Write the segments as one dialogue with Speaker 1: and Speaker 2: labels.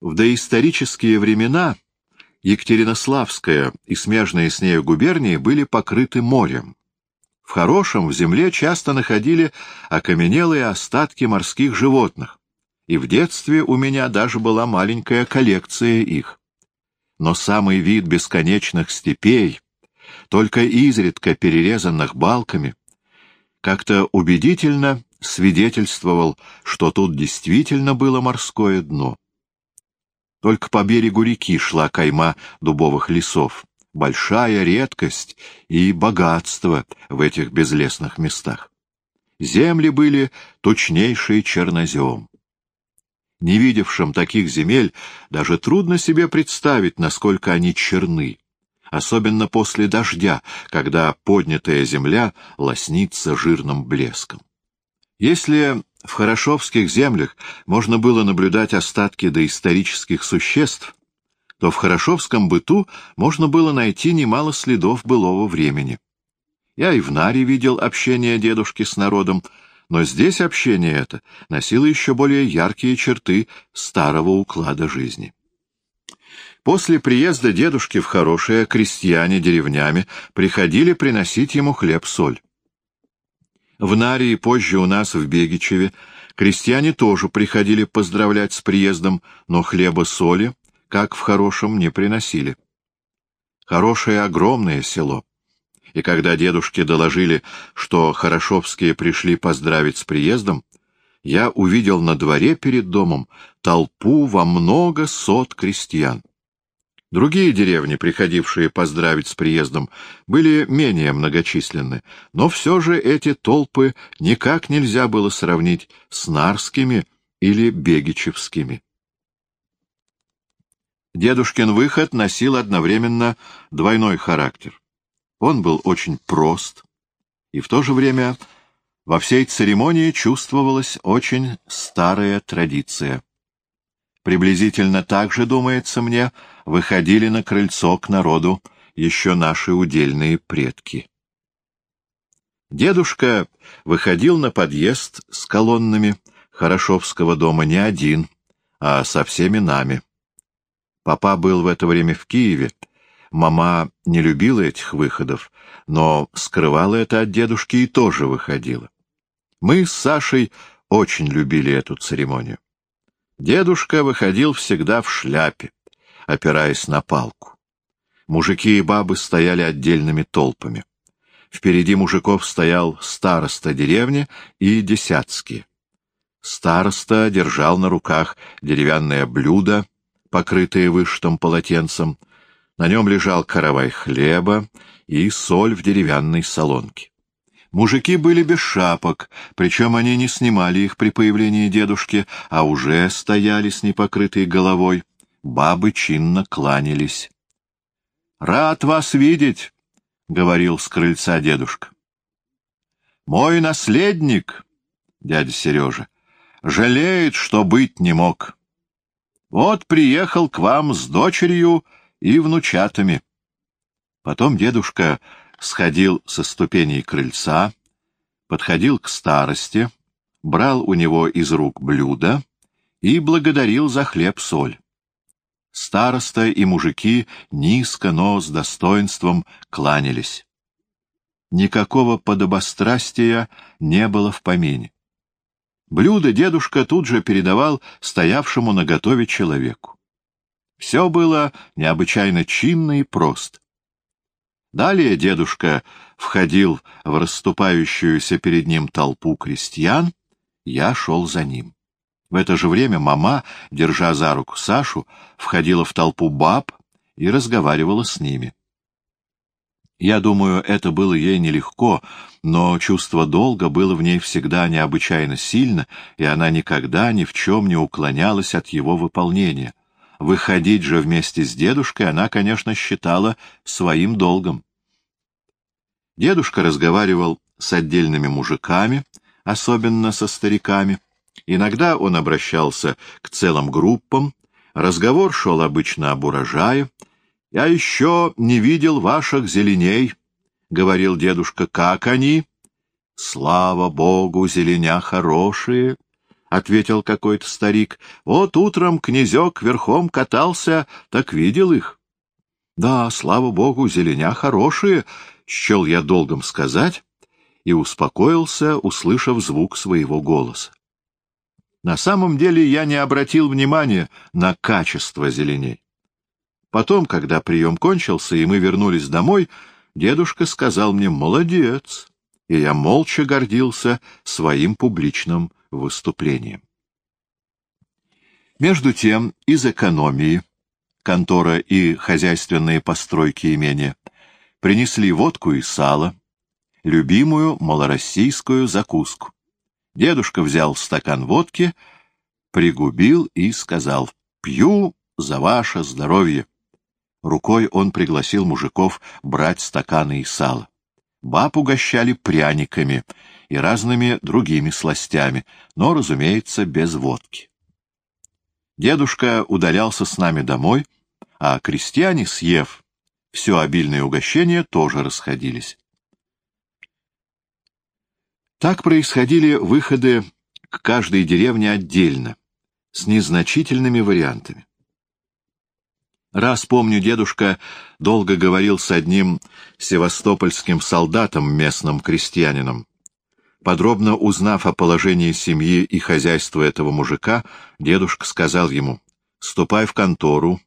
Speaker 1: В доисторические времена Екатеринославская и смежные с нею губернии были покрыты морем. В хорошем в земле часто находили окаменелые остатки морских животных, и в детстве у меня даже была маленькая коллекция их. Но самый вид бесконечных степей, только изредка перерезанных балками, как-то убедительно свидетельствовал, что тут действительно было морское дно. Только по берегу реки шла кайма дубовых лесов, большая редкость и богатство в этих безлесных местах. Земли были точнейший чернозем. Не видевшим таких земель даже трудно себе представить, насколько они черны, особенно после дождя, когда поднятая земля лоснится жирным блеском. Если в Хорошовских землях можно было наблюдать остатки доисторических существ, то в Хорошовском быту можно было найти немало следов былого времени. Я и в Наре видел общение дедушки с народом, но здесь общение это носило еще более яркие черты старого уклада жизни. После приезда дедушки в хорошее крестьяне деревнями приходили приносить ему хлеб-соль. В Наре и позже у нас в Бегичеве крестьяне тоже приходили поздравлять с приездом, но хлеба-соли, как в хорошем, не приносили. Хорошее огромное село. И когда дедушке доложили, что Хорошовские пришли поздравить с приездом, я увидел на дворе перед домом толпу во много сот крестьян. Другие деревни, приходившие поздравить с приездом, были менее многочисленны, но все же эти толпы никак нельзя было сравнить с нарскими или бегичевскими. Дедушкин выход носил одновременно двойной характер. Он был очень прост, и в то же время во всей церемонии чувствовалась очень старая традиция. Приблизительно так же, думается мне, выходили на крыльцо к народу еще наши удельные предки. Дедушка выходил на подъезд с колоннами Хорошовского дома не один, а со всеми нами. Папа был в это время в Киеве. Мама не любила этих выходов, но скрывала это от дедушки и тоже выходила. Мы с Сашей очень любили эту церемонию. Дедушка выходил всегда в шляпе, опираясь на палку. Мужики и бабы стояли отдельными толпами. Впереди мужиков стоял староста деревни и десятские. Староста держал на руках деревянное блюдо, покрытое вышитым полотенцем. На нем лежал каравай хлеба и соль в деревянной солонке. Мужики были без шапок, причем они не снимали их при появлении дедушки, а уже стояли с непокрытой головой. Бабы чинно кланялись. — Рад вас видеть, — говорил с крыльца дедушка. — Мой наследник, дядя Сережа, жалеет, что быть не мог. Вот приехал к вам с дочерью и внучатами. Потом дедушка сходил со ступеней крыльца, подходил к старости, брал у него из рук блюдо и благодарил за хлеб-соль. Староста и мужики низко, но с достоинством кланялись. Никакого подобострастия не было в помине. Блюдо дедушка тут же передавал стоявшему наготове человеку. Все было необычайно чинно и просто. Далее дедушка входил в расступающуюся перед ним толпу крестьян, я шел за ним. В это же время мама, держа за руку Сашу, входила в толпу баб и разговаривала с ними. Я думаю, это было ей нелегко, но чувство долга было в ней всегда необычайно сильно, и она никогда ни в чем не уклонялась от его выполнения. Выходить же вместе с дедушкой она, конечно, считала своим долгом. Дедушка разговаривал с отдельными мужиками, особенно со стариками. Иногда он обращался к целым группам, разговор шел обычно об урожае. «Я еще не видел ваших зеленей», — говорил дедушка, — «как они?» «Слава Богу, зеленя хорошие», — ответил какой-то старик. — Вот утром князек верхом катался, так видел их. — Да, слава богу, зеленя хорошие, — счел я долгом сказать, и успокоился, услышав звук своего голоса. На самом деле я не обратил внимания на качество зеленей. Потом, когда прием кончился, и мы вернулись домой, дедушка сказал мне «молодец», и я молча гордился своим публичным выступлением. Между тем, из экономии, контора и хозяйственные постройки имения, принесли водку и сало, любимую малороссийскую закуску. Дедушка взял стакан водки, пригубил и сказал «Пью за ваше здоровье». Рукой он пригласил мужиков брать стаканы и сало. Баб угощали пряниками и разными другими сластями, но, разумеется, без водки. Дедушка удалялся с нами домой, а крестьяне, съев все обильное угощение, тоже расходились. Так происходили выходы к каждой деревне отдельно, с незначительными вариантами. Раз, помню, дедушка долго говорил с одним севастопольским солдатом, местным крестьянином. Подробно узнав о положении семьи и хозяйства этого мужика, дедушка сказал ему, «Ступай в контору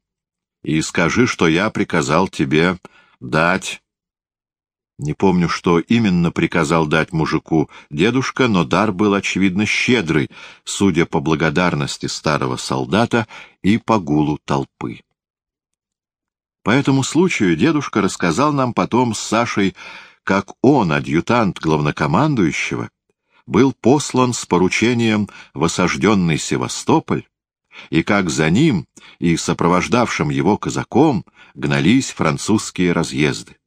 Speaker 1: и скажи, что я приказал тебе дать не помню, что именно приказал дать мужику дедушка, но дар был, очевидно, щедрый, судя по благодарности старого солдата и по гулу толпы. По этому случаю дедушка рассказал нам потом с Сашей, как он, адъютант главнокомандующего, был послан с поручением в осажденный Севастополь, и как за ним и сопровождавшим его казаком гнались французские разъезды.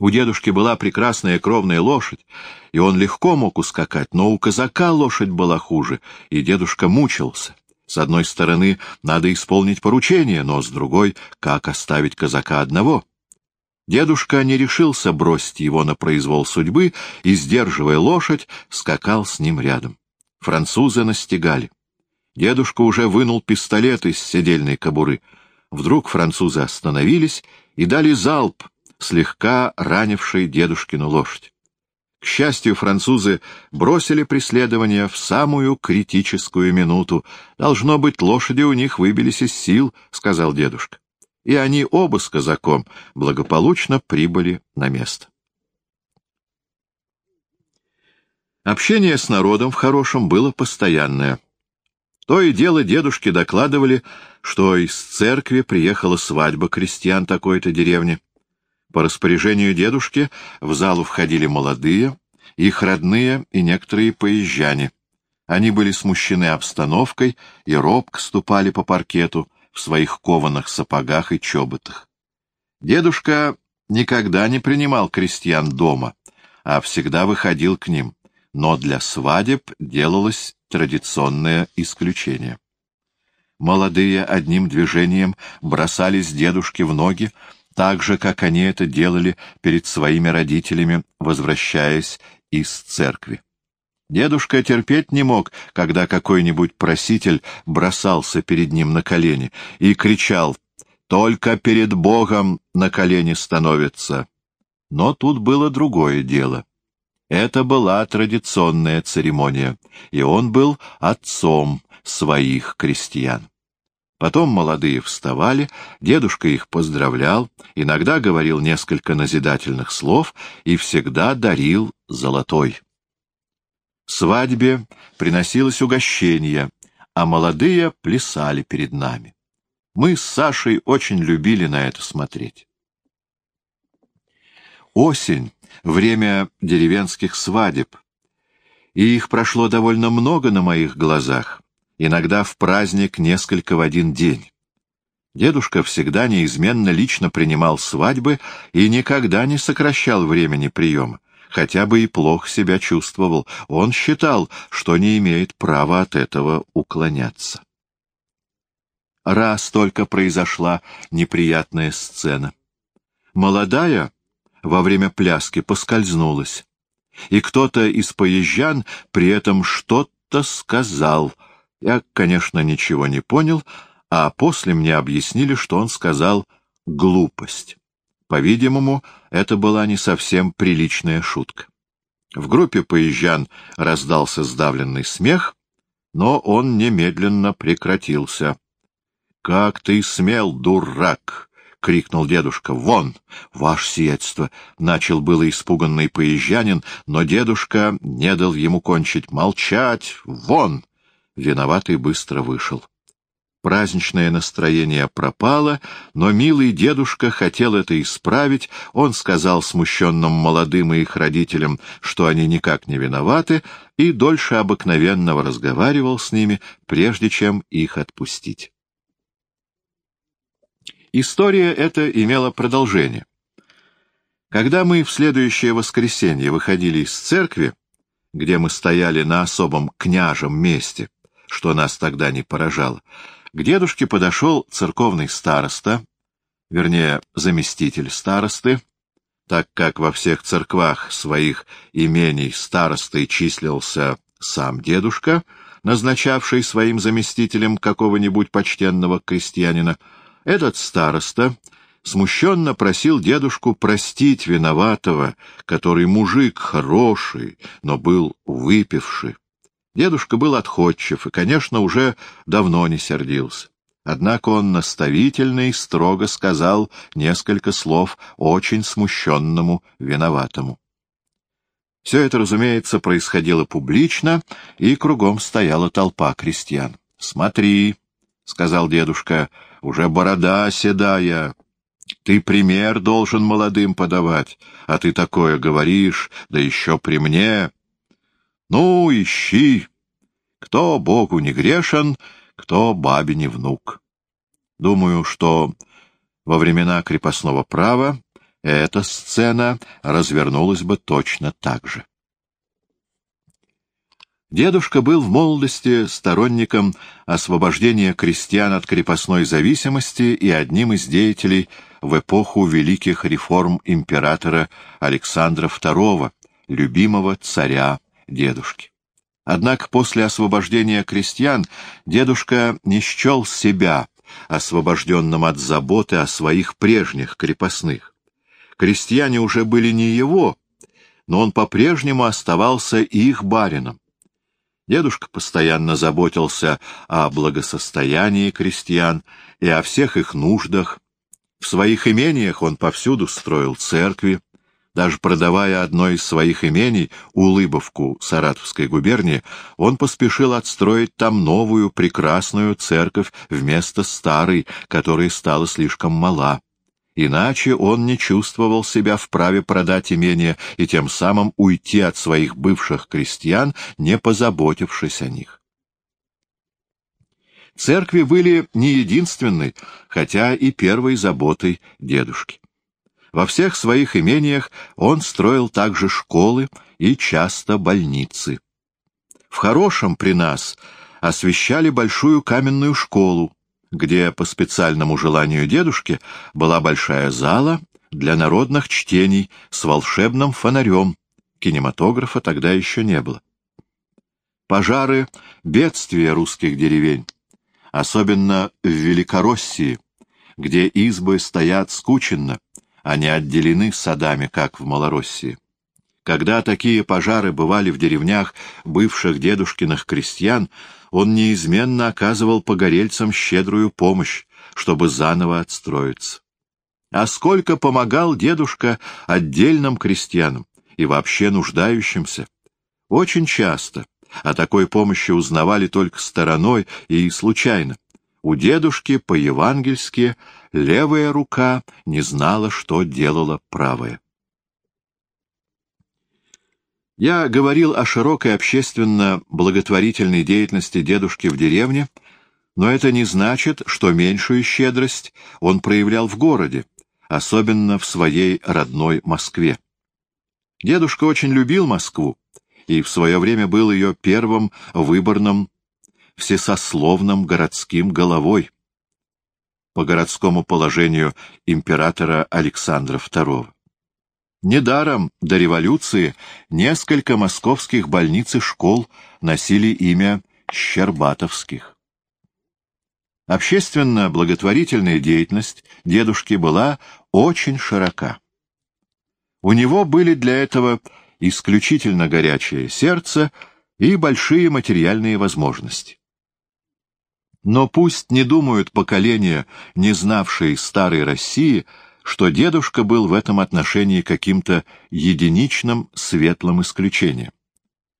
Speaker 1: У дедушки была прекрасная кровная лошадь, и он легко мог ускакать, но у казака лошадь была хуже, и дедушка мучился. С одной стороны, надо исполнить поручение, но с другой, как оставить казака одного? Дедушка не решился бросить его на произвол судьбы и, сдерживая лошадь, скакал с ним рядом. Французы настигали. Дедушка уже вынул пистолет из седельной кобуры. Вдруг французы остановились и дали залп, слегка ранивший дедушкину лошадь. К счастью, французы бросили преследование в самую критическую минуту. «Должно быть, лошади у них выбились из сил», — сказал дедушка. И они оба с казаком благополучно прибыли на место. Общение с народом в хорошем было постоянное. То и дело дедушки докладывали, что из церкви приехала свадьба крестьян такой-то деревни. По распоряжению дедушки в залу входили молодые, их родные и некоторые поезжане. Они были смущены обстановкой и робко ступали по паркету в своих кованых сапогах и чоботах. Дедушка никогда не принимал крестьян дома, а всегда выходил к ним, но для свадеб делалось традиционное исключение. Молодые одним движением бросались дедушке в ноги, так же, как они это делали перед своими родителями, возвращаясь из церкви. Дедушка терпеть не мог, когда какой-нибудь проситель бросался перед ним на колени и кричал «Только перед Богом на колени становится». Но тут было другое дело. Это была традиционная церемония, и он был отцом своих крестьян. Потом молодые вставали, дедушка их поздравлял, иногда говорил несколько назидательных слов и всегда дарил золотой. Свадьбе приносилось угощение, а молодые плясали перед нами. Мы с Сашей очень любили на это смотреть. Осень — время деревенских свадеб, и их прошло довольно много на моих глазах — иногда в праздник несколько в один день. Дедушка всегда неизменно лично принимал свадьбы и никогда не сокращал времени приема, хотя бы и плохо себя чувствовал. Он считал, что не имеет права от этого уклоняться. Раз только произошла неприятная сцена. Молодая во время пляски поскользнулась, и кто-то из поезжан при этом что-то сказал. Я, конечно, ничего не понял, а после мне объяснили, что он сказал «глупость». По-видимому, это была не совсем приличная шутка. В группе поезжан раздался сдавленный смех, но он немедленно прекратился. — Как ты смел, дурак! — крикнул дедушка. — Вон! Ваше сиятельство! — начал было испуганный поезжанин, но дедушка не дал ему кончить. — Молчать! Вон! Виноватый быстро вышел. Праздничное настроение пропало, но милый дедушка хотел это исправить. Он сказал смущенным молодым и их родителям, что они никак не виноваты, и дольше обыкновенного разговаривал с ними, прежде чем их отпустить. История эта имела продолжение. Когда мы в следующее воскресенье выходили из церкви, где мы стояли на особом княжем месте, что нас тогда не поражало, к дедушке подошел церковный староста, вернее, заместитель старосты, так как во всех церквах своих имений старостой числился сам дедушка, назначавший своим заместителем какого-нибудь почтенного крестьянина, этот староста смущенно просил дедушку простить виноватого, который мужик хороший, но был выпивший. Дедушка был отходчив и, конечно, уже давно не сердился. Однако он наставительно и строго сказал несколько слов очень смущенному виноватому. Все это, разумеется, происходило публично, и кругом стояла толпа крестьян. — Смотри, — сказал дедушка, — уже борода седая. Ты пример должен молодым подавать, а ты такое говоришь, да еще при мне. Ну, ищи. Кто Богу не грешен, кто бабе не внук. Думаю, что во времена крепостного права эта сцена развернулась бы точно так же. Дедушка был в молодости сторонником освобождения крестьян от крепостной зависимости и одним из деятелей в эпоху великих реформ императора Александра II, любимого царя дедушки. Однако после освобождения крестьян дедушка не счел себя освобожденным от заботы о своих прежних крепостных. Крестьяне уже были не его, но он по-прежнему оставался их барином. Дедушка постоянно заботился о благосостоянии крестьян и о всех их нуждах. В своих имениях он повсюду строил церкви, даже продавая одно из своих имений, Улыбовку Саратовской губернии, он поспешил отстроить там новую прекрасную церковь вместо старой, которая стала слишком мала. Иначе он не чувствовал себя вправе продать имение и тем самым уйти от своих бывших крестьян, не позаботившись о них. Церкви были не единственной, хотя и первой заботой дедушки. Во всех своих имениях он строил также школы и часто больницы. В хорошем при нас освещали большую каменную школу, где по специальному желанию дедушки была большая зала для народных чтений с волшебным фонарем. Кинематографа тогда еще не было. Пожары — бедствия русских деревень, особенно в Великороссии, где избы стоят скученно, они отделены садами, как в Малороссии. Когда такие пожары бывали в деревнях бывших дедушкиных крестьян, он неизменно оказывал погорельцам щедрую помощь, чтобы заново отстроиться. А сколько помогал дедушка отдельным крестьянам и вообще нуждающимся? Очень часто о такой помощи узнавали только стороной и случайно. У дедушки по-евангельски левая рука не знала, что делала правая. Я говорил о широкой общественно-благотворительной деятельности дедушки в деревне, но это не значит, что меньшую щедрость он проявлял в городе, особенно в своей родной Москве. Дедушка очень любил Москву и в свое время был ее первым выборным всесословным городским головой по городскому положению императора Александра II. Недаром до революции несколько московских больниц и школ носили имя Щербатовских. Общественно-благотворительная деятельность дедушки была очень широка. У него были для этого исключительно горячее сердце и большие материальные возможности. Но пусть не думают поколения, не знавшие старой России, что дедушка был в этом отношении каким-то единичным светлым исключением.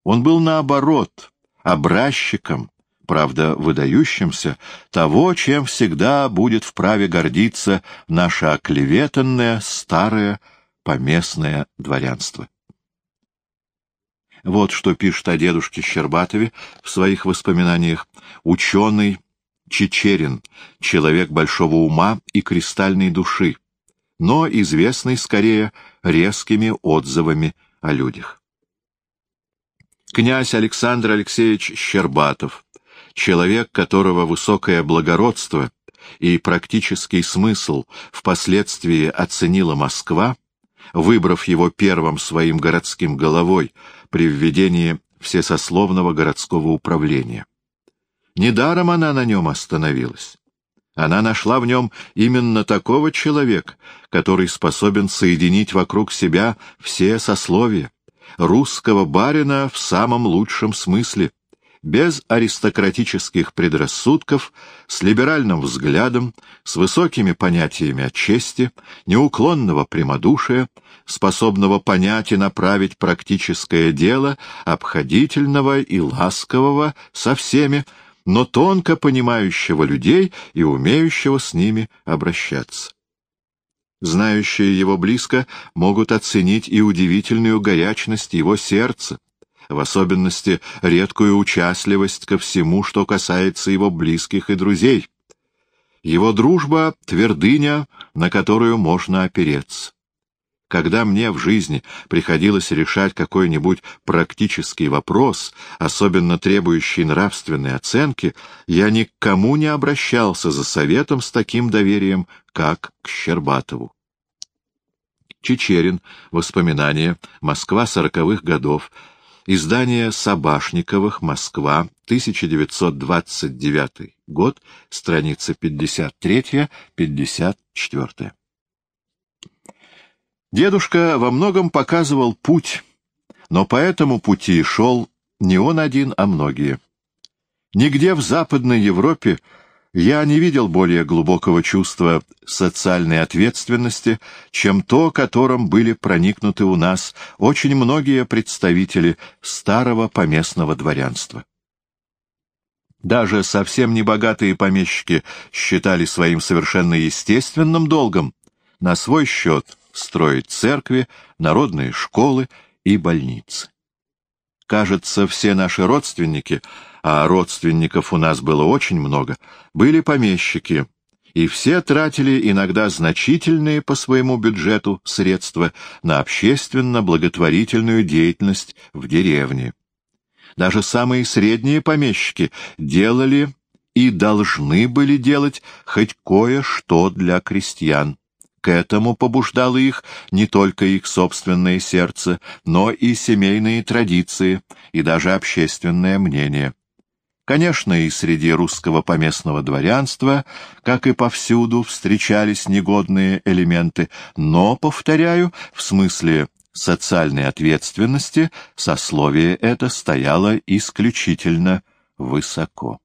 Speaker 1: Он был наоборот, образчиком, правда, выдающимся, того, чем всегда будет вправе гордиться наше оклеветанное старое поместное дворянство. Вот что пишет о дедушке Щербатове в своих воспоминаниях ученый Чечерин, человек большого ума и кристальной души, но известный скорее резкими отзывами о людях. Князь Александр Алексеевич Щербатов, человек, которого высокое благородство и практический смысл впоследствии оценила Москва, выбрав его первым своим городским головой при введении всесословного городского управления. Недаром она на нем остановилась. Она нашла в нем именно такого человека, который способен соединить вокруг себя все сословия, русского барина в самом лучшем смысле, без аристократических предрассудков, с либеральным взглядом, с высокими понятиями о чести, неуклонного прямодушия, способного понять и направить практическое дело, обходительного и ласкового со всеми, но тонко понимающего людей и умеющего с ними обращаться. Знающие его близко могут оценить и удивительную горячность его сердца, в особенности редкую участливость ко всему, что касается его близких и друзей. Его дружба — твердыня, на которую можно опереться. Когда мне в жизни приходилось решать какой-нибудь практический вопрос, особенно требующий нравственной оценки, я ни к кому не обращался за советом с таким доверием, как к Щербатову. Чечерин. Воспоминания. Москва сороковых годов. Издание Собашниковых, Москва, 1929 год, страница 53-54. Дедушка во многом показывал путь, но по этому пути шел не он один, а многие. Нигде в Западной Европе я не видел более глубокого чувства социальной ответственности, чем то, которым были проникнуты у нас очень многие представители старого поместного дворянства. Даже совсем небогатые помещики считали своим совершенно естественным долгом на свой счет строить церкви, народные школы и больницы. Кажется, все наши родственники — а родственников у нас было очень много, были помещики, и все тратили иногда значительные по своему бюджету средства на общественно-благотворительную деятельность в деревне. Даже самые средние помещики делали и должны были делать хоть кое-что для крестьян. К этому побуждало их не только их собственное сердце, но и семейные традиции, и даже общественное мнение. Конечно, и среди русского поместного дворянства, как и повсюду, встречались негодные элементы, но, повторяю, в смысле социальной ответственности сословие это стояло исключительно высоко.